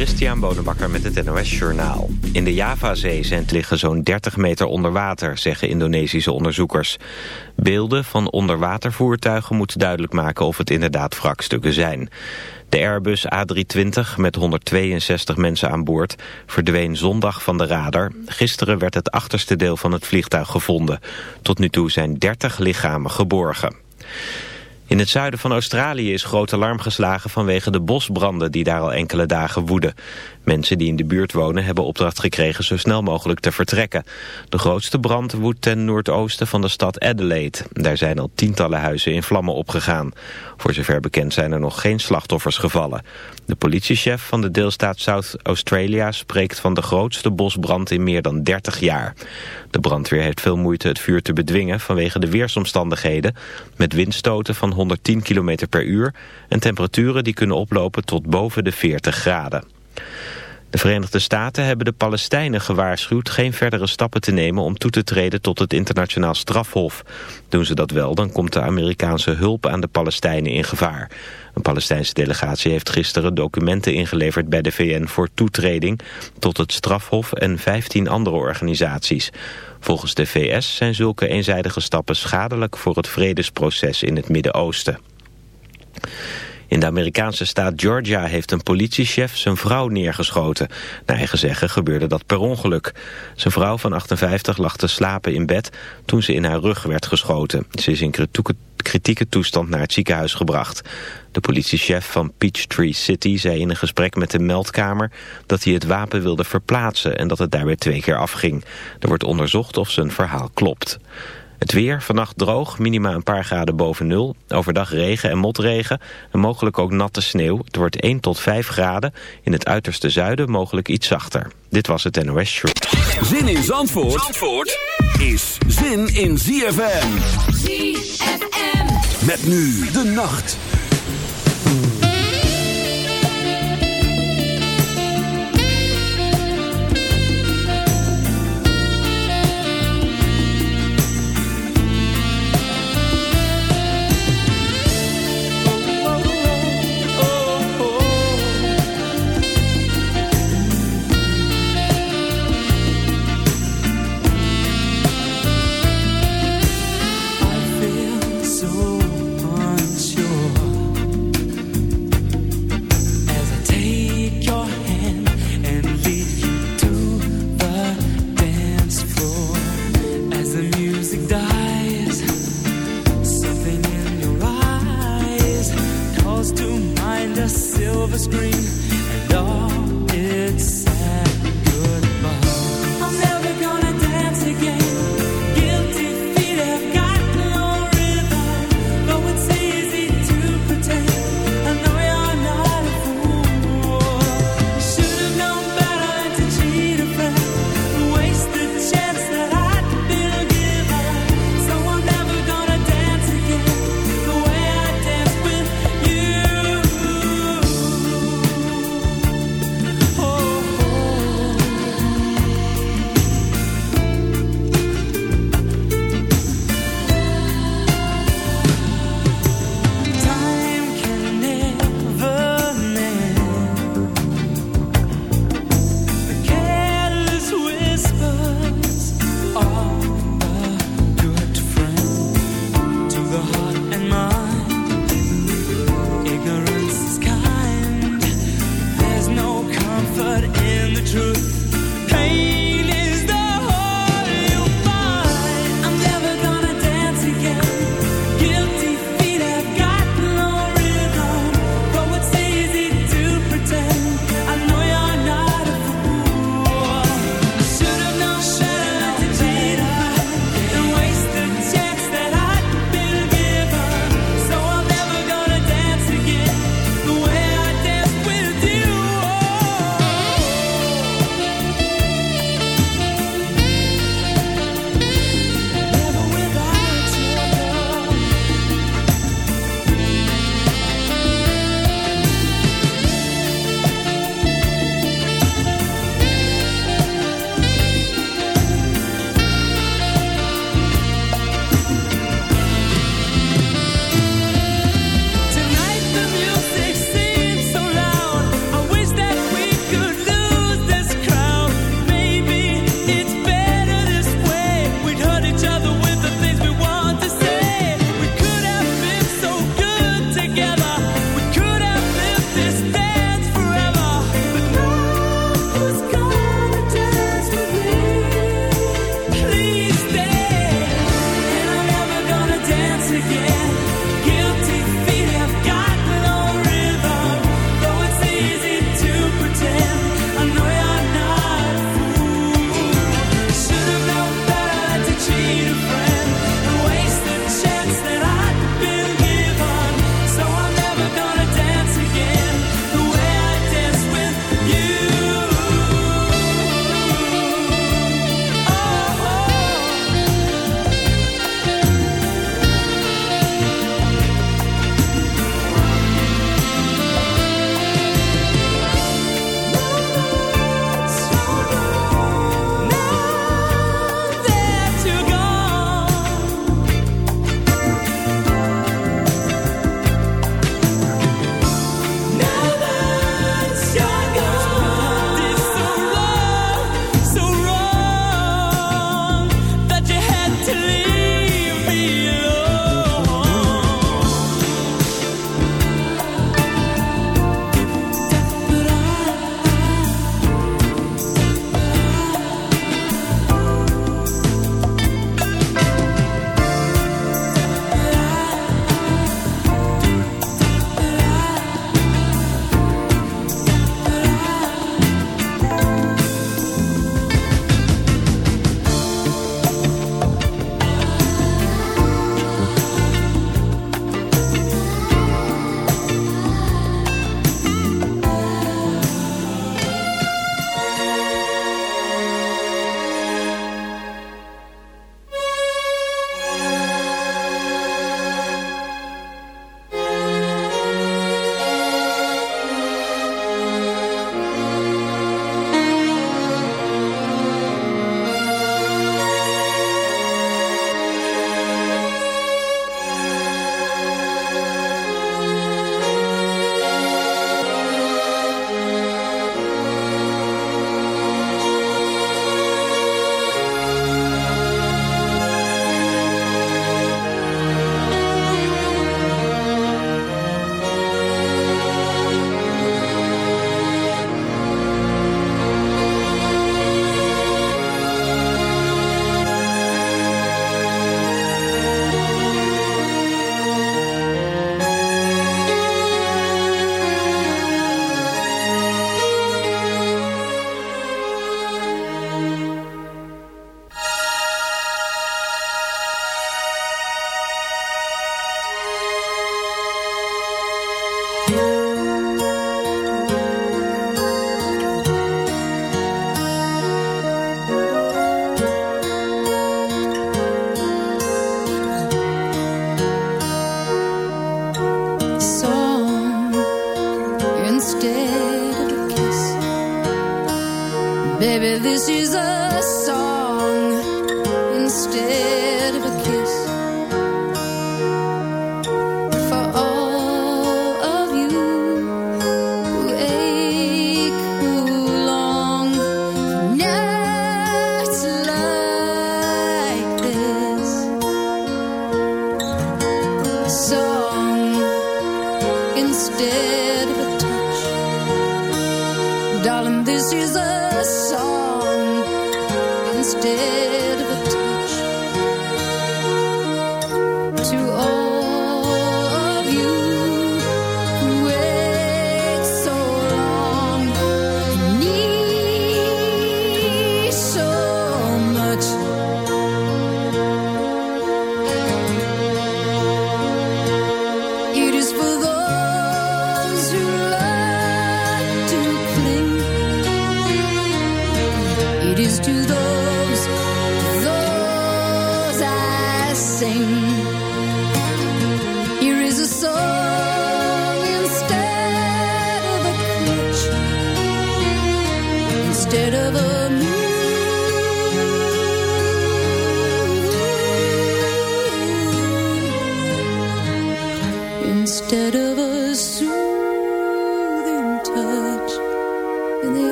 Christian Bonenbakker met het NOS Journaal. In de Javazee zijn het liggen zo'n 30 meter onder water, zeggen Indonesische onderzoekers. Beelden van onderwatervoertuigen moeten duidelijk maken of het inderdaad wrakstukken zijn. De Airbus A320 met 162 mensen aan boord verdween zondag van de radar. Gisteren werd het achterste deel van het vliegtuig gevonden. Tot nu toe zijn 30 lichamen geborgen. In het zuiden van Australië is groot alarm geslagen vanwege de bosbranden die daar al enkele dagen woeden. Mensen die in de buurt wonen hebben opdracht gekregen zo snel mogelijk te vertrekken. De grootste brand woedt ten noordoosten van de stad Adelaide. Daar zijn al tientallen huizen in vlammen opgegaan. Voor zover bekend zijn er nog geen slachtoffers gevallen. De politiechef van de deelstaat South Australia spreekt van de grootste bosbrand in meer dan 30 jaar. De brandweer heeft veel moeite het vuur te bedwingen vanwege de weersomstandigheden... met windstoten van 110 km per uur en temperaturen die kunnen oplopen tot boven de 40 graden. De Verenigde Staten hebben de Palestijnen gewaarschuwd geen verdere stappen te nemen om toe te treden tot het internationaal strafhof. Doen ze dat wel, dan komt de Amerikaanse hulp aan de Palestijnen in gevaar. Een Palestijnse delegatie heeft gisteren documenten ingeleverd bij de VN voor toetreding tot het strafhof en 15 andere organisaties. Volgens de VS zijn zulke eenzijdige stappen schadelijk voor het vredesproces in het Midden-Oosten. In de Amerikaanse staat Georgia heeft een politiechef zijn vrouw neergeschoten. Naar eigen zeggen gebeurde dat per ongeluk. Zijn vrouw van 58 lag te slapen in bed toen ze in haar rug werd geschoten. Ze is in kritieke toestand naar het ziekenhuis gebracht. De politiechef van Peachtree City zei in een gesprek met de meldkamer dat hij het wapen wilde verplaatsen en dat het daarbij twee keer afging. Er wordt onderzocht of zijn verhaal klopt. Het weer, vannacht droog, minima een paar graden boven nul. Overdag regen en motregen en mogelijk ook natte sneeuw. Het wordt 1 tot 5 graden. In het uiterste zuiden mogelijk iets zachter. Dit was het NOS Show. Zin in Zandvoort, Zandvoort is zin in ZFM. ZFM. Met nu de nacht.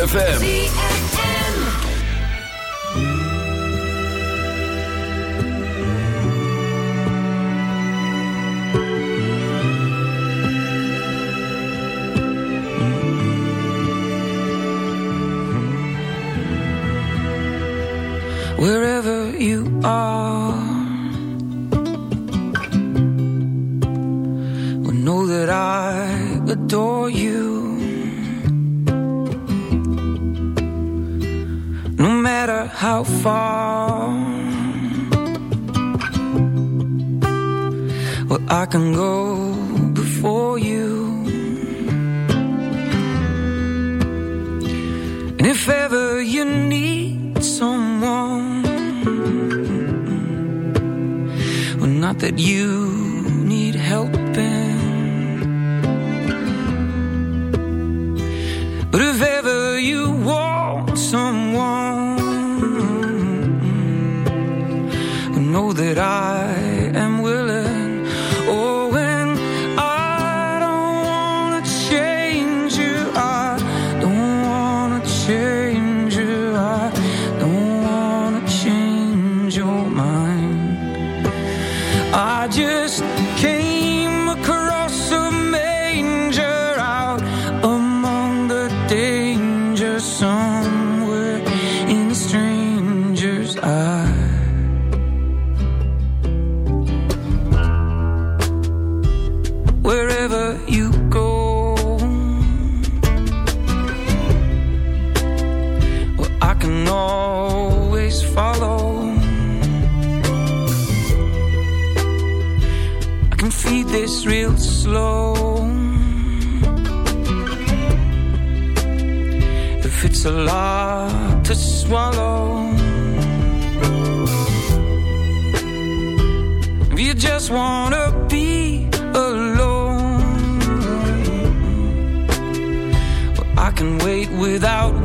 ZFM. Know that I without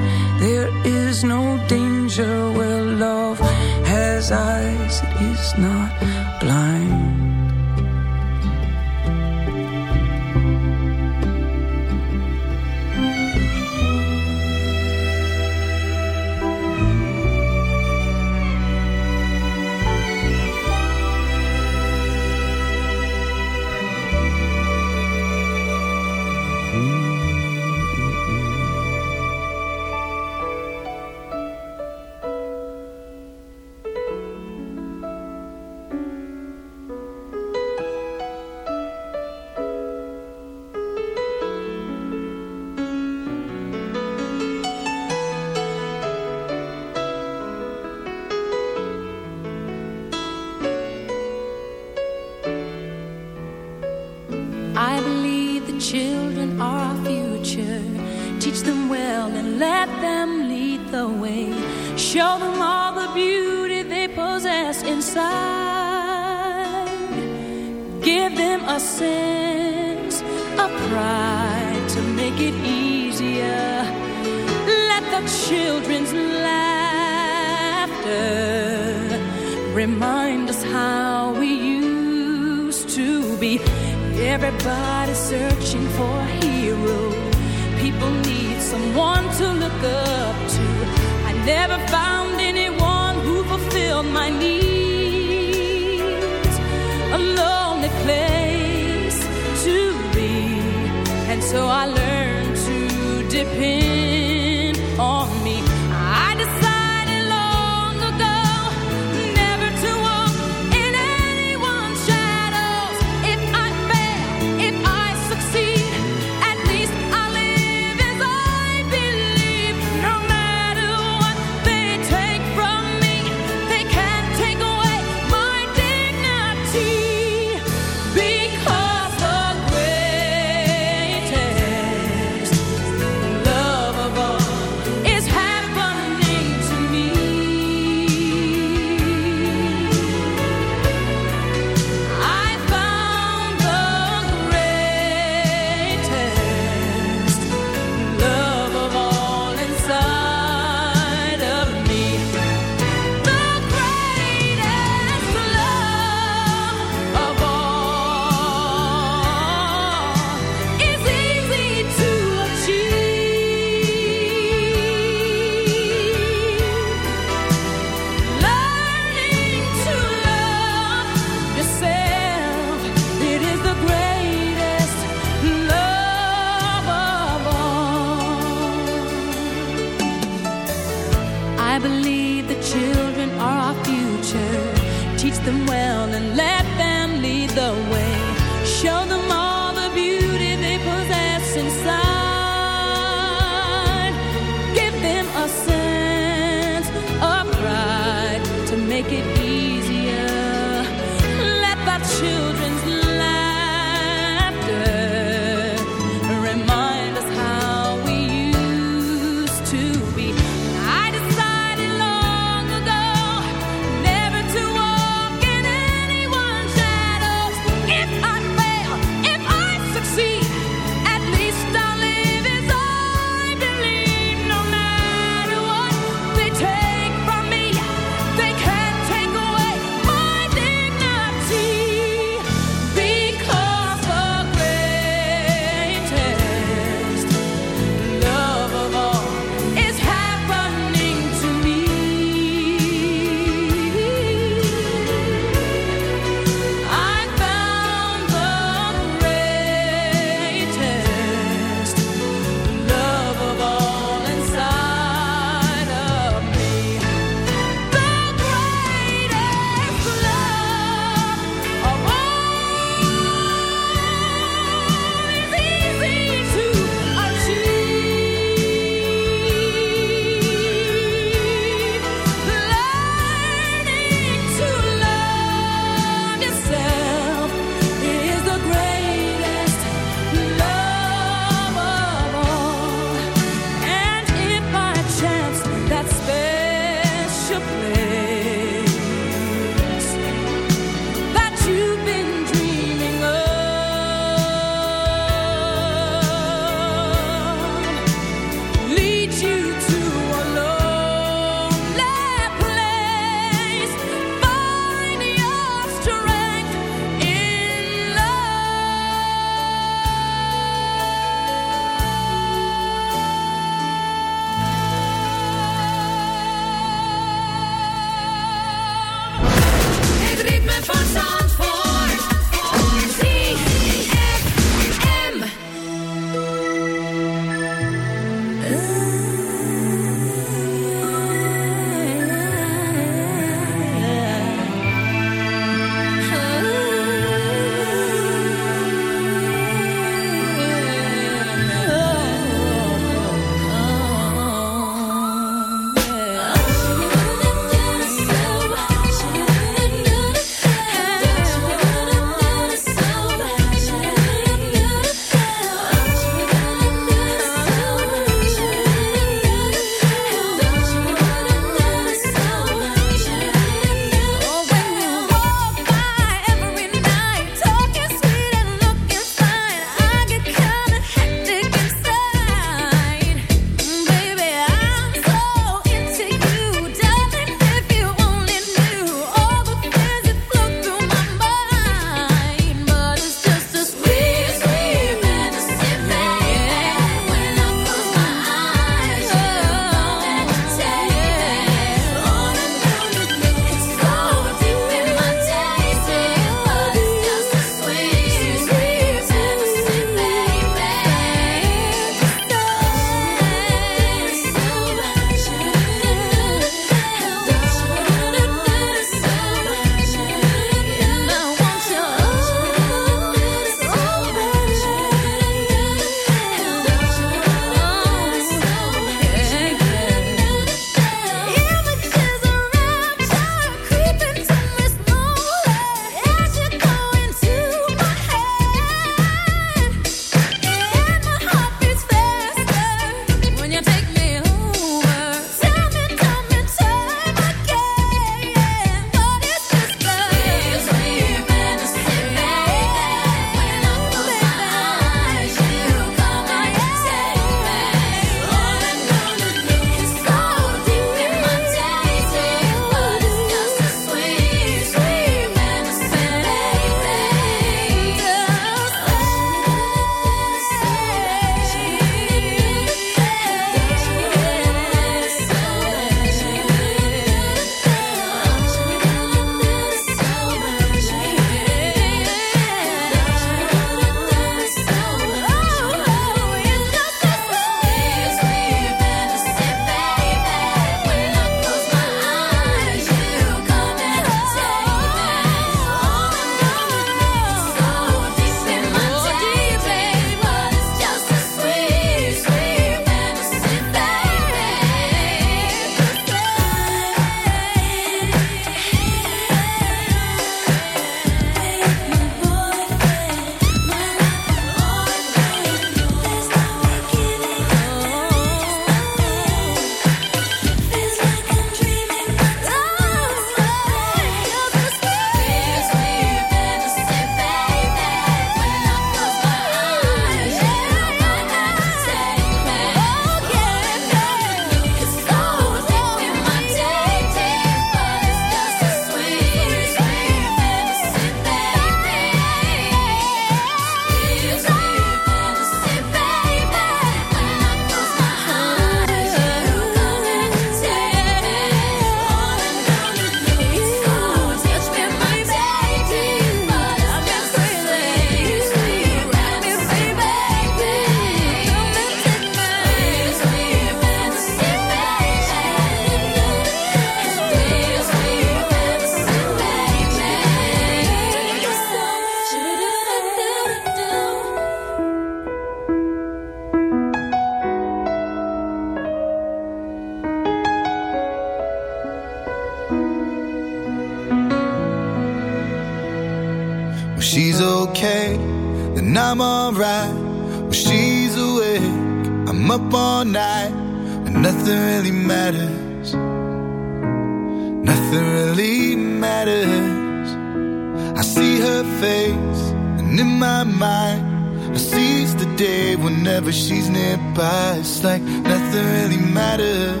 I see her face, and in my mind, I seize the day whenever she's nearby. It's like nothing really matters.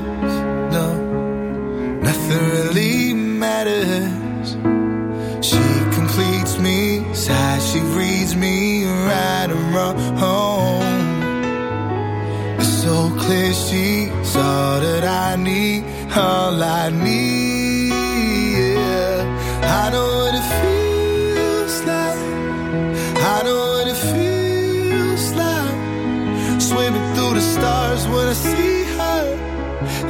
No, nothing really matters. She completes me, sighs, she reads me right and wrong. It's so clear she's all that I need, all I need. Yeah. I know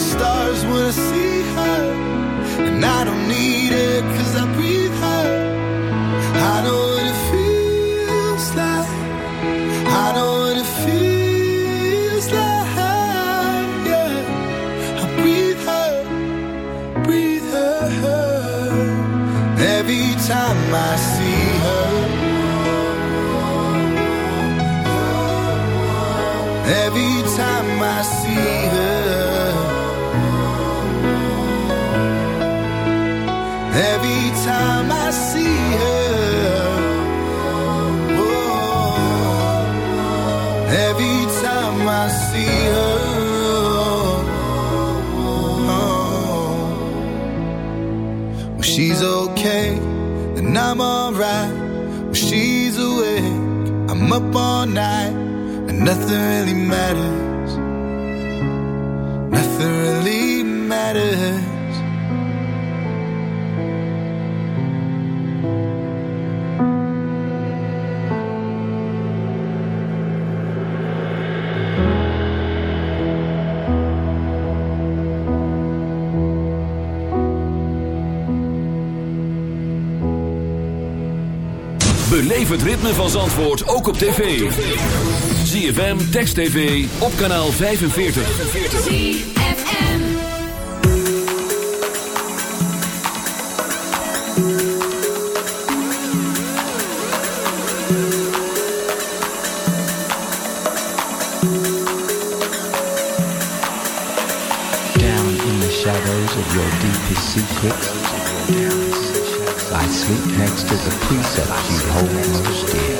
the stars when I see her. And I don't need it cause nothing really matters. Nothing really matters. Beleef het ritme van Zandvoort ook op tv. ZFM, Text TV, op kanaal 45. ZFM. Down in the shadows of your deepest secrets, I sleep next to the precepts you hold most dear.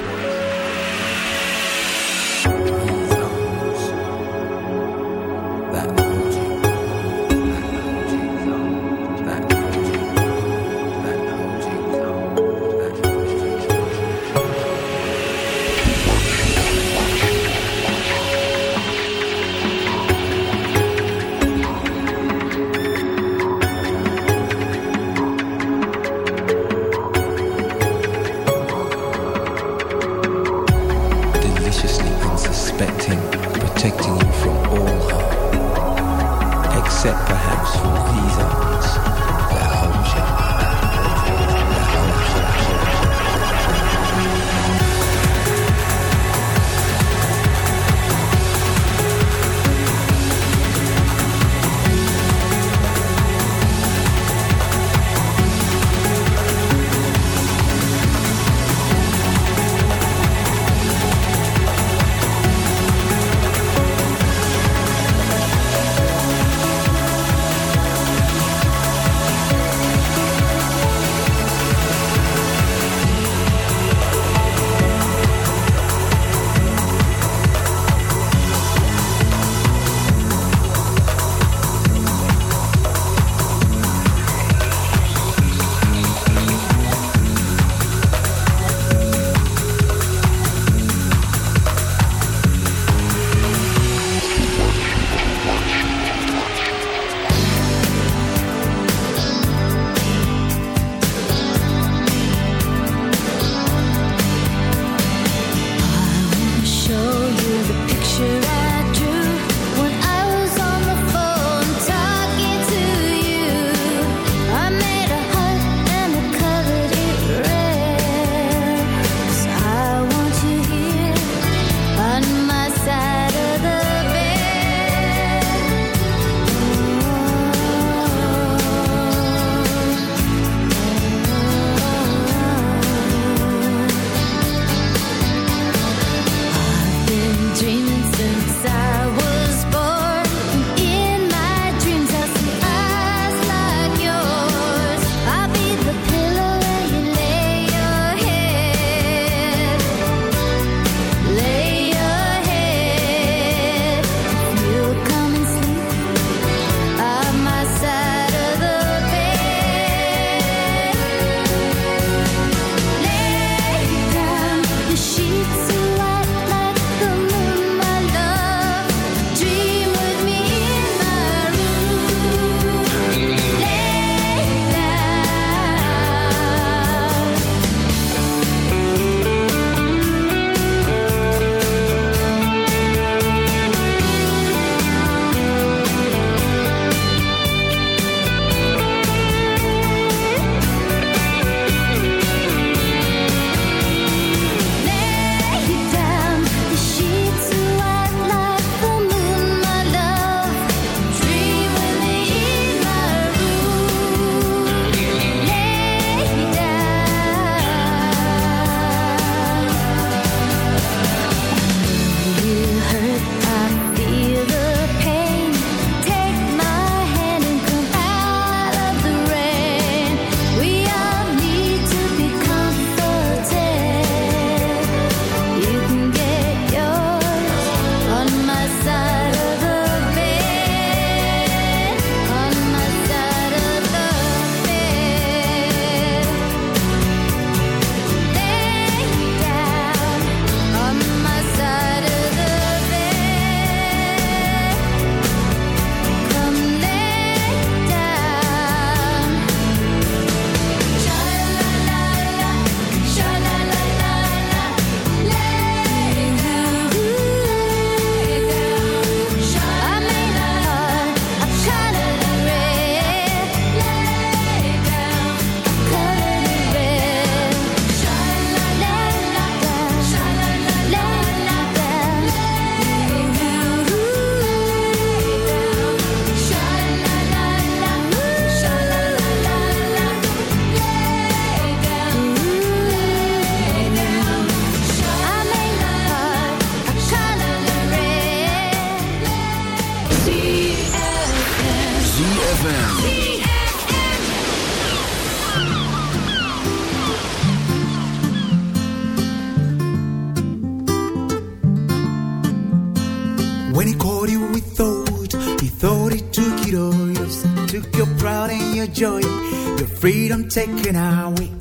freedom taken away.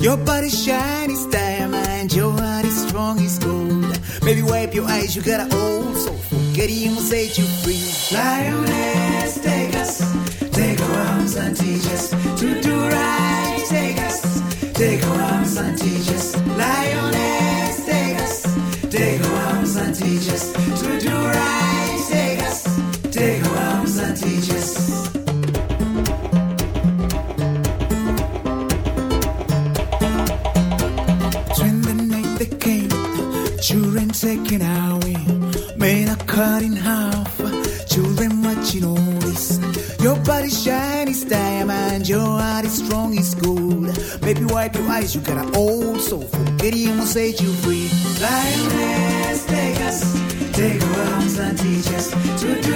Your body shiny, is diamond, your heart is strong is gold. Baby, wipe your eyes, you got an old soul. Forget him, will set you free. Lioness, take us, take our arms and teach us. As diamond, your heart is strong it's gold. Baby, wipe your eyes, you got an old soul. Forgetting will set you free. Lioness, take us, take our arms and teach us to do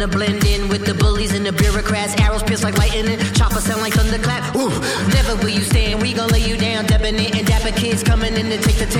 Gonna blend in with the bullies and the bureaucrats. Arrows pierce like lightning, choppers sound like thunderclap. Ooh, never will you stand. We gon' lay you down, debonair and dapper kids coming in to take the town.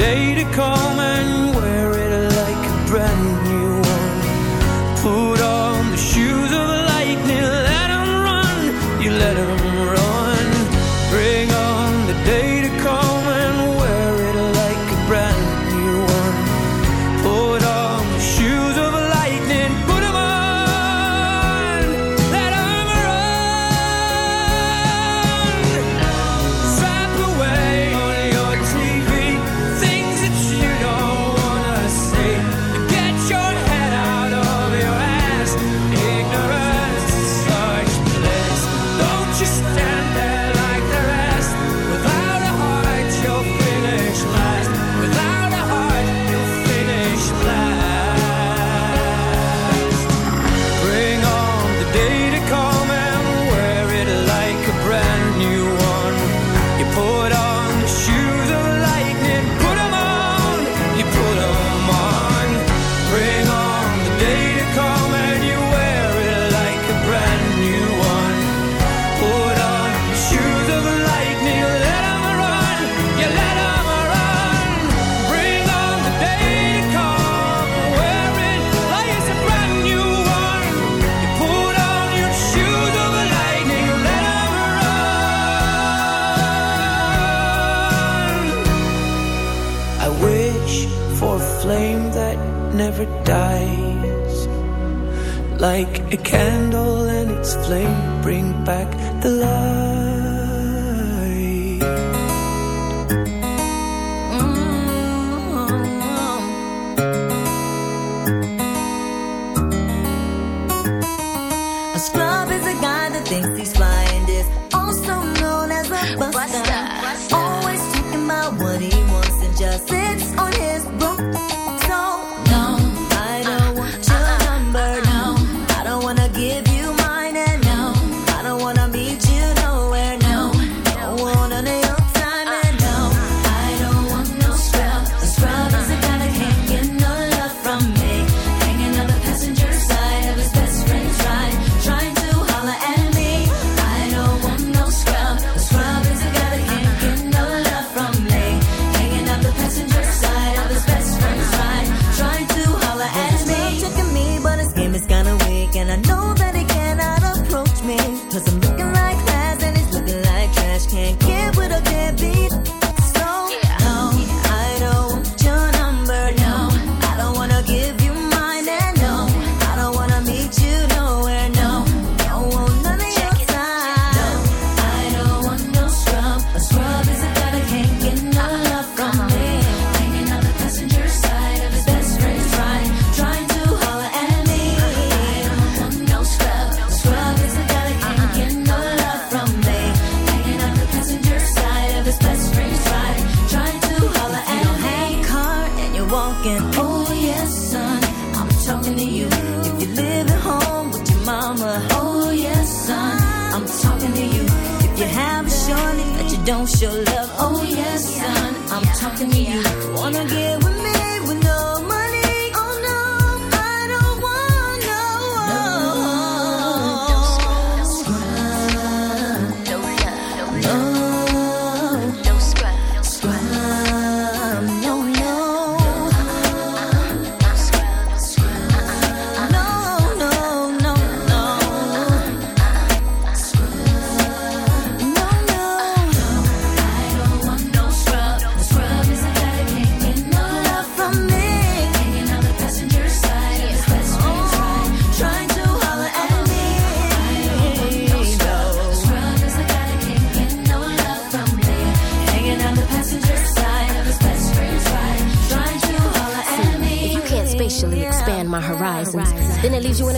day.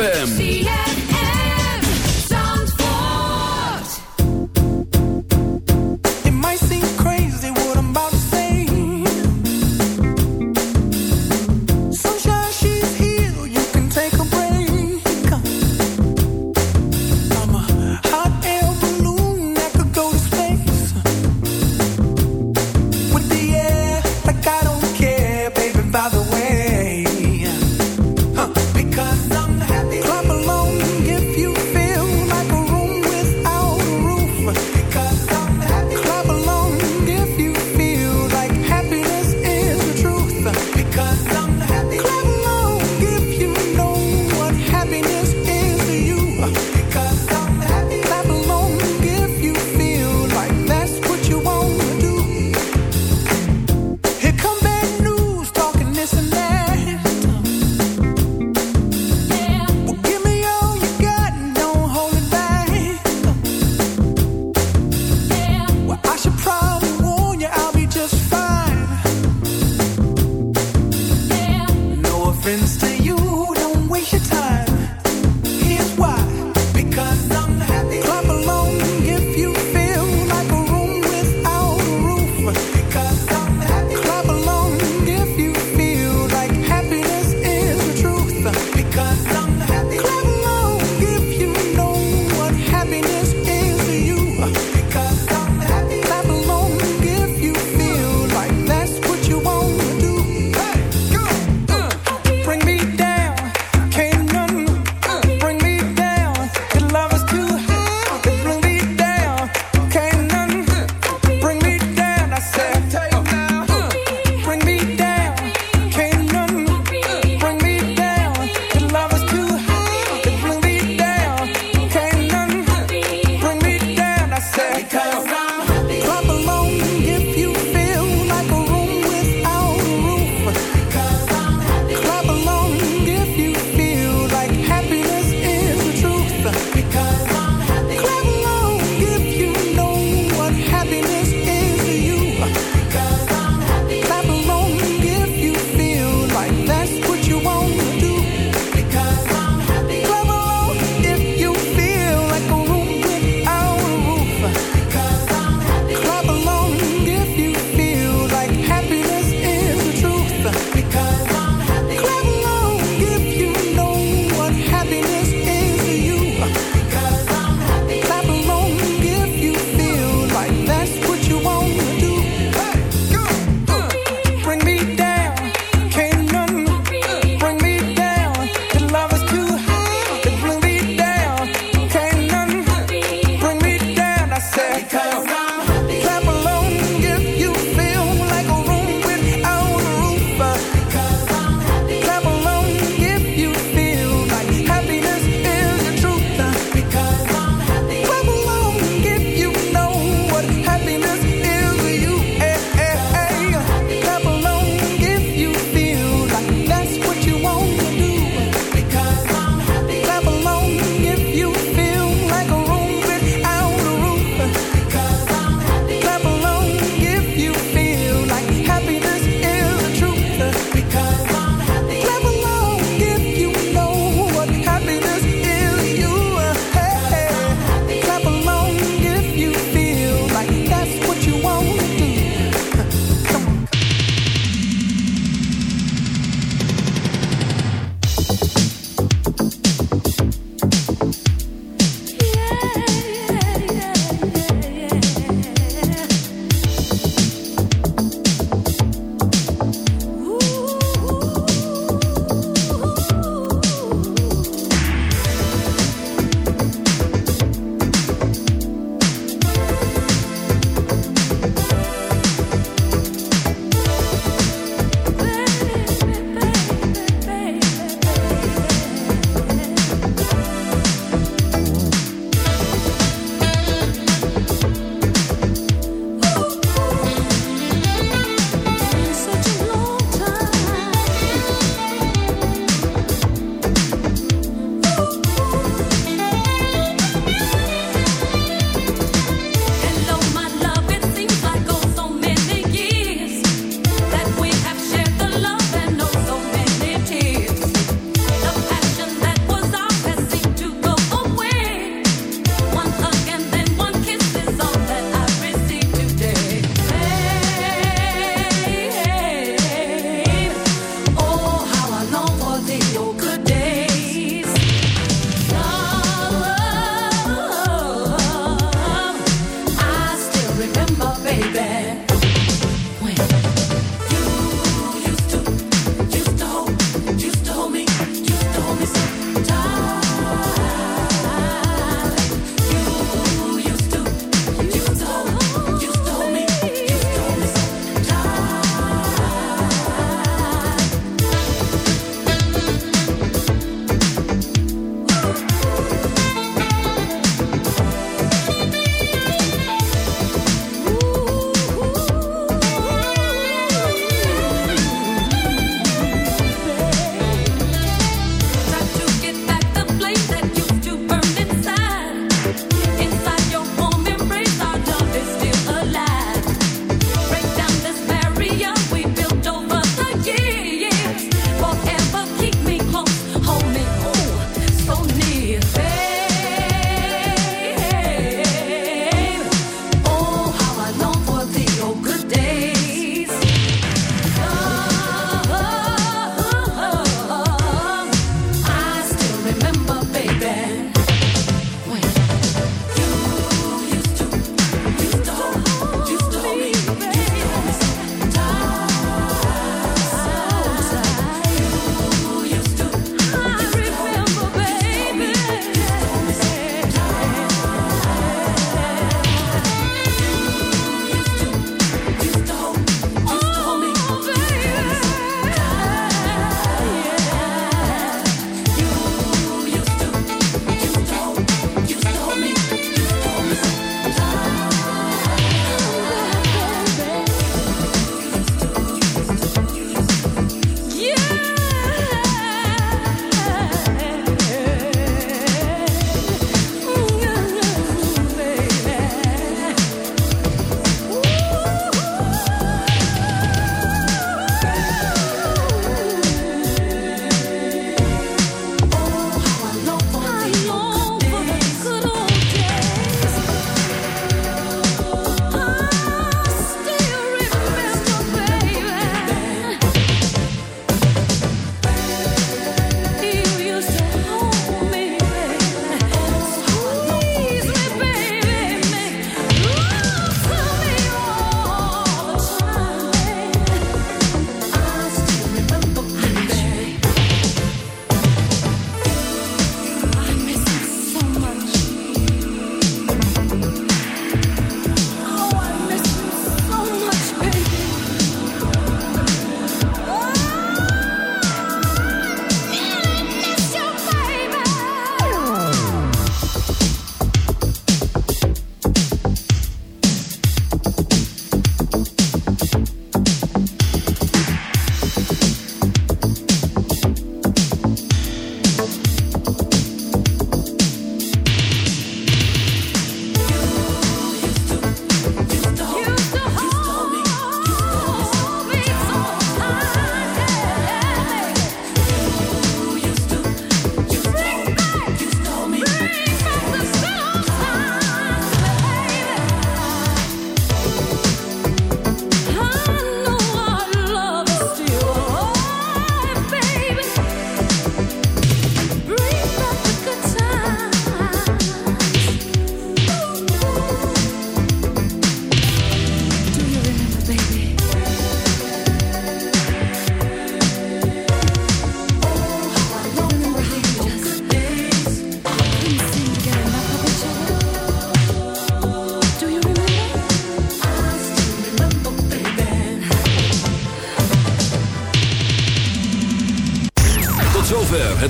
ZFM.